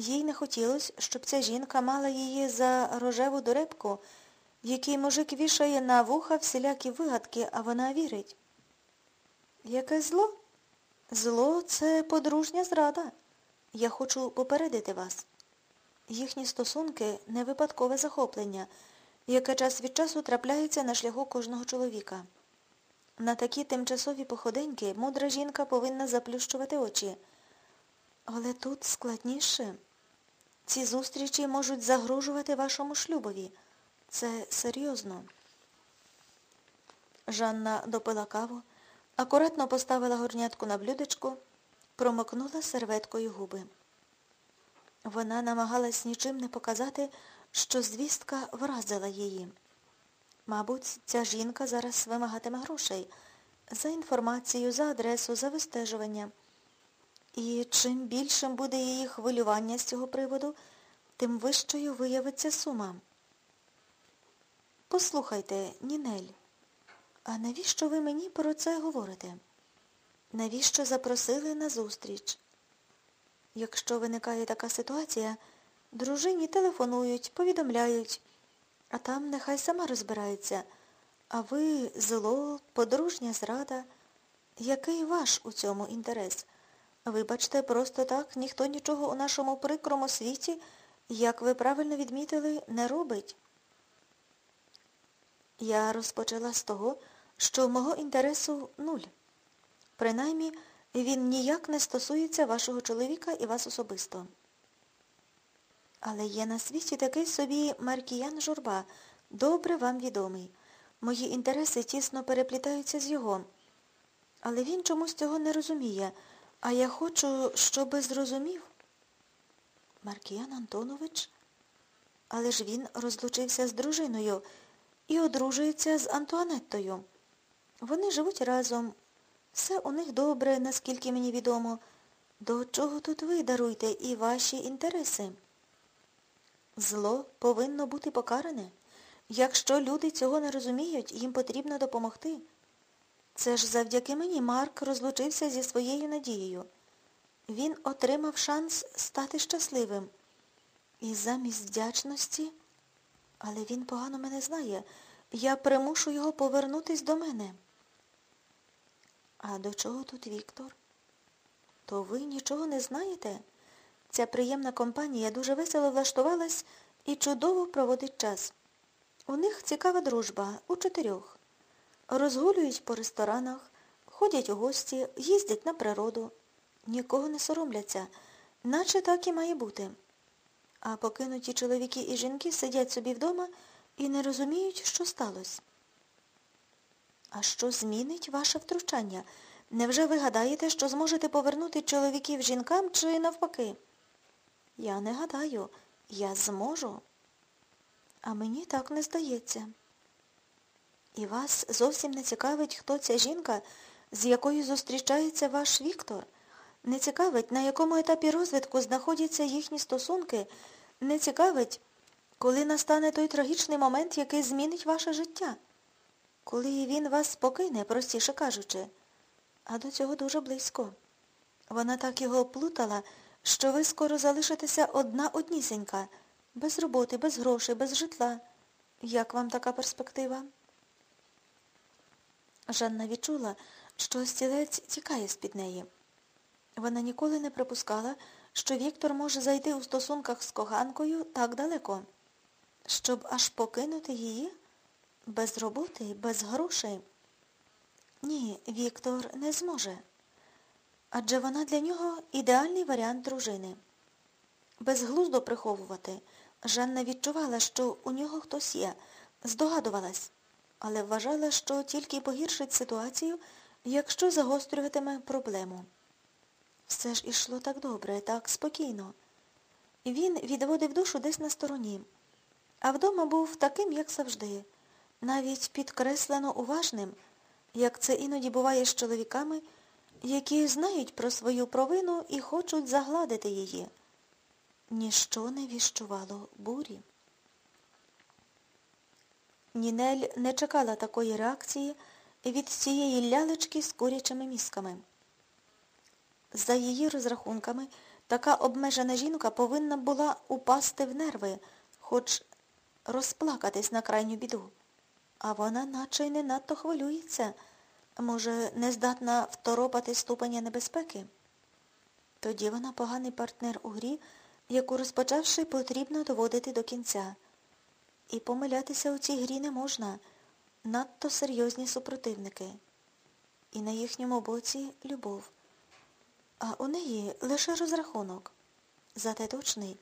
Їй не хотілося, щоб ця жінка мала її за рожеву дурепку, в якій мужик вішає на вуха всілякі вигадки, а вона вірить. Яке зло? Зло це подружня зрада. Я хочу попередити вас. Їхні стосунки не випадкове захоплення, яке час від часу трапляється на шляху кожного чоловіка. На такі тимчасові походеньки мудра жінка повинна заплющувати очі. Але тут складніше. Ці зустрічі можуть загрожувати вашому шлюбові. Це серйозно. Жанна допила каву, акуратно поставила горнятку на блюдечко, промокнула серветкою губи. Вона намагалась нічим не показати, що звістка вразила її. Мабуть, ця жінка зараз вимагатиме грошей за інформацію, за адресу, за вистежування. І чим більшим буде її хвилювання з цього приводу, тим вищою виявиться сума. Послухайте, Нінель, а навіщо ви мені про це говорите? Навіщо запросили на зустріч? Якщо виникає така ситуація, дружині телефонують, повідомляють, а там нехай сама розбирається. А ви зло, подружня зрада. Який ваш у цьому інтерес? Вибачте, просто так ніхто нічого у нашому прикрому світі, як ви правильно відмітили, не робить. Я розпочала з того, що мого інтересу нуль. Принаймні, він ніяк не стосується вашого чоловіка і вас особисто. Але є на світі такий собі Маркіян Журба, добре вам відомий. Мої інтереси тісно переплітаються з його. Але він чомусь цього не розуміє, а я хочу, щоби зрозумів. Маркіян Антонович? Але ж він розлучився з дружиною і одружується з Антуанеттою. Вони живуть разом. Все у них добре, наскільки мені відомо. До чого тут ви даруйте і ваші інтереси? Зло повинно бути покаране. Якщо люди цього не розуміють, їм потрібно допомогти. Це ж завдяки мені Марк розлучився зі своєю надією. Він отримав шанс стати щасливим. І замість вдячності, але він погано мене знає, я примушу його повернутись до мене. А до чого тут Віктор? То ви нічого не знаєте? Ця приємна компанія дуже весело влаштувалась і чудово проводить час. У них цікава дружба у чотирьох. Розгулюють по ресторанах, ходять у гості, їздять на природу. Нікого не соромляться, наче так і має бути. А покинуті чоловіки і жінки сидять собі вдома і не розуміють, що сталося. А що змінить ваше втручання? Невже ви гадаєте, що зможете повернути чоловіків жінкам чи навпаки? Я не гадаю, я зможу. А мені так не здається. І вас зовсім не цікавить, хто ця жінка, з якою зустрічається ваш Віктор. Не цікавить, на якому етапі розвитку знаходяться їхні стосунки. Не цікавить, коли настане той трагічний момент, який змінить ваше життя. Коли він вас покине, простіше кажучи. А до цього дуже близько. Вона так його плутала, що ви скоро залишитеся одна однісінька, без роботи, без грошей, без житла. Як вам така перспектива? Жанна відчула, що стілець тікає з-під неї. Вона ніколи не припускала, що Віктор може зайти у стосунках з коганкою так далеко, щоб аж покинути її без роботи, без грошей. Ні, Віктор не зможе. Адже вона для нього ідеальний варіант дружини. Безглуздо приховувати. Жанна відчувала, що у нього хтось є, здогадувалась, але вважала, що тільки погіршить ситуацію, якщо загострюватиме проблему. Все ж ішло так добре, так спокійно. Він відводив душу десь на стороні, а вдома був таким, як завжди, навіть підкреслено уважним, як це іноді буває з чоловіками, які знають про свою провину і хочуть загладити її. Ніщо не віщувало бурі. Нінель не чекала такої реакції від цієї лялечки з курячими мізками. За її розрахунками, Така обмежена жінка повинна була упасти в нерви, хоч розплакатись на крайню біду. А вона наче й не надто хвилюється, може, не здатна второпати ступеня небезпеки. Тоді вона поганий партнер у грі, яку розпочавши, потрібно доводити до кінця. І помилятися у цій грі не можна. Надто серйозні супротивники. І на їхньому боці любов. А у неї лише розрахунок. Зате точний.